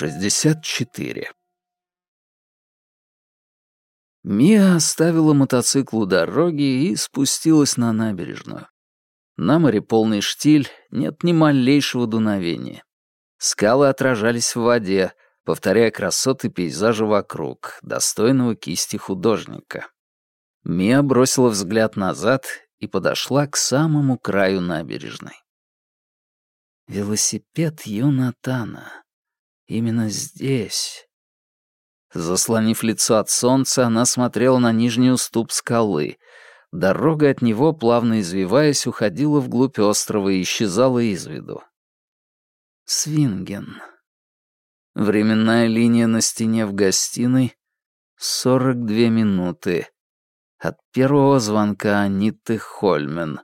64. Мия оставила мотоцикл у дороги и спустилась на набережную. На море полный штиль, нет ни малейшего дуновения. Скалы отражались в воде, повторяя красоты пейзажа вокруг, достойного кисти художника. Мия бросила взгляд назад и подошла к самому краю набережной. Велосипед Юнатана. Именно здесь. Заслонив лицо от солнца, она смотрела на нижний уступ скалы. Дорога от него, плавно извиваясь, уходила вглубь острова и исчезала из виду. Свинген. Временная линия на стене в гостиной — 42 минуты. От первого звонка Аниты Хольмен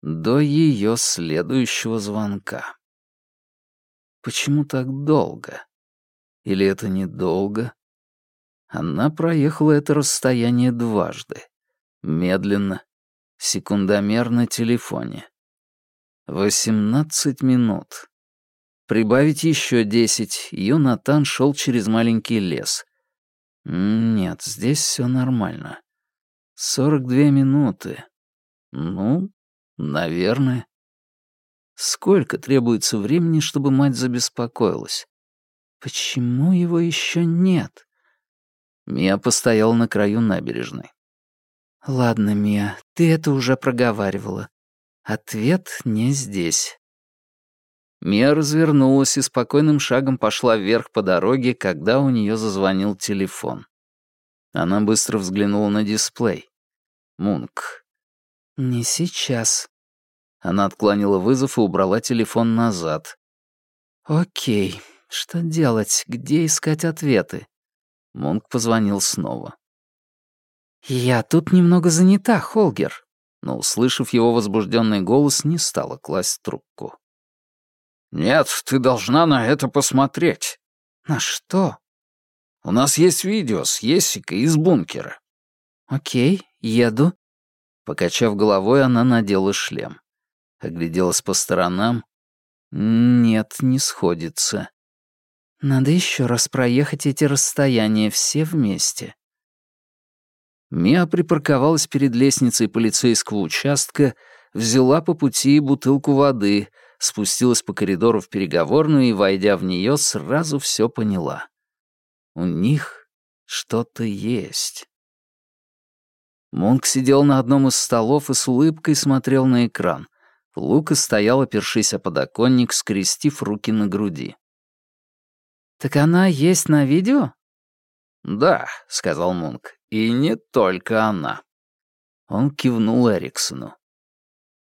до ее следующего звонка. Почему так долго? Или это недолго? Она проехала это расстояние дважды. Медленно. Секундомер на телефоне. Восемнадцать минут. Прибавить еще десять, Юнатан шел через маленький лес. Нет, здесь все нормально. Сорок две минуты. Ну, наверное. Сколько требуется времени, чтобы мать забеспокоилась? Почему его еще нет? Мия постояла на краю набережной. Ладно, Мия, ты это уже проговаривала. Ответ не здесь. Мия развернулась и спокойным шагом пошла вверх по дороге, когда у нее зазвонил телефон. Она быстро взглянула на дисплей. Мунк. «Не сейчас», она отклонила вызов и убрала телефон назад. «Окей, что делать? Где искать ответы?» Мунк позвонил снова. «Я тут немного занята, Холгер», но, услышав его возбужденный голос, не стала класть трубку. «Нет, ты должна на это посмотреть». «На что?» «У нас есть видео с Ессикой из бункера». «Окей, еду». Покачав головой, она надела шлем. Огляделась по сторонам. Нет, не сходится. Надо еще раз проехать эти расстояния все вместе. Мия припарковалась перед лестницей полицейского участка, взяла по пути бутылку воды, спустилась по коридору в переговорную и, войдя в нее, сразу все поняла. У них что-то есть. Мунк сидел на одном из столов и с улыбкой смотрел на экран. Лука стоял, опершись о подоконник, скрестив руки на груди. «Так она есть на видео?» «Да», — сказал Мунк, — «и не только она». Он кивнул Эриксону.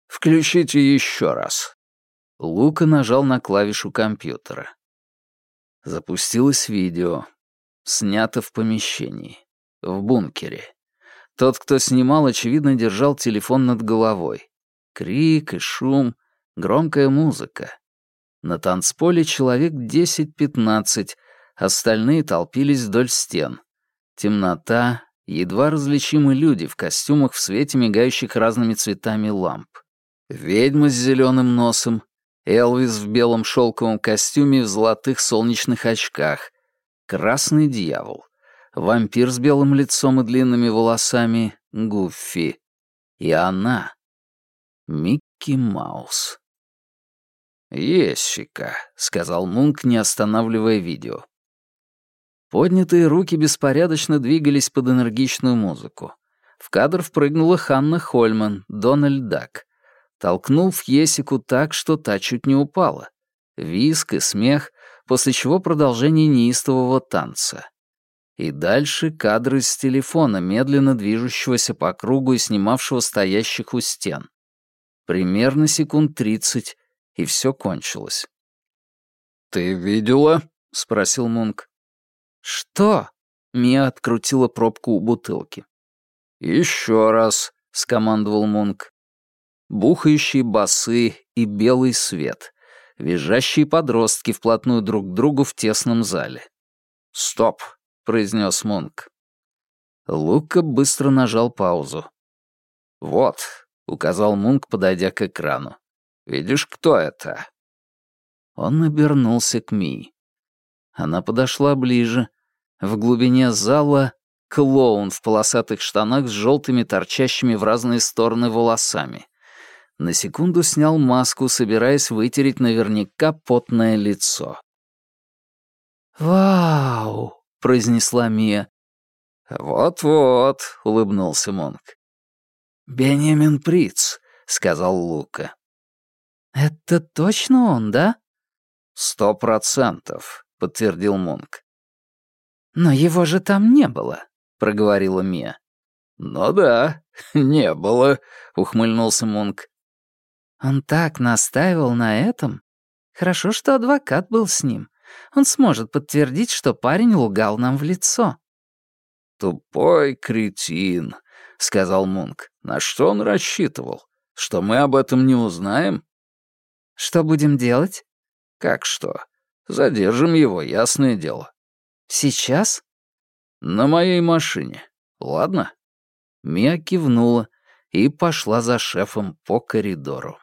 «Включите еще раз». Лука нажал на клавишу компьютера. Запустилось видео. Снято в помещении. В бункере. Тот, кто снимал, очевидно, держал телефон над головой. Крик и шум, громкая музыка. На танцполе человек 10-15, остальные толпились вдоль стен. Темнота, едва различимые люди в костюмах в свете мигающих разными цветами ламп. Ведьма с зеленым носом, Элвис в белом шелковом костюме в золотых солнечных очках, красный дьявол, вампир с белым лицом и длинными волосами, Гуффи. И она, Микки Маус. «Ессика», — сказал Мунк, не останавливая видео. Поднятые руки беспорядочно двигались под энергичную музыку. В кадр впрыгнула Ханна Хольман, Дональд Дак. Толкнул в Есику так, что та чуть не упала. Виск и смех, после чего продолжение неистового танца. И дальше кадры с телефона, медленно движущегося по кругу и снимавшего стоящих у стен. Примерно секунд тридцать, и все кончилось. «Ты видела?» — спросил Мунк. «Что?» — Мия открутила пробку у бутылки. «Еще раз», — скомандовал Мунк. Бухающие басы и белый свет. Визжащие подростки вплотную друг к другу в тесном зале. «Стоп», — произнес Мунк. Лука быстро нажал паузу. «Вот, — указал Мунк, подойдя к экрану. «Видишь, кто это?» Он обернулся к Ми. Она подошла ближе. В глубине зала клоун в полосатых штанах с желтыми торчащими в разные стороны волосами. На секунду снял маску, собираясь вытереть наверняка потное лицо. «Вау!» — произнесла Мия. «Вот-вот», — улыбнулся Монк. «Бенjamin Приц», — сказал Лука. «Это точно он, да?» «Сто процентов», — подтвердил Монк. «Но его же там не было», — проговорила Мия. «Ну да, не было», — ухмыльнулся Монк. «Он так настаивал на этом. Хорошо, что адвокат был с ним. Он сможет подтвердить, что парень лгал нам в лицо». «Тупой кретин», — сказал Мунк. «На что он рассчитывал? Что мы об этом не узнаем?» «Что будем делать?» «Как что? Задержим его, ясное дело». «Сейчас?» «На моей машине. Ладно?» Мия кивнула и пошла за шефом по коридору.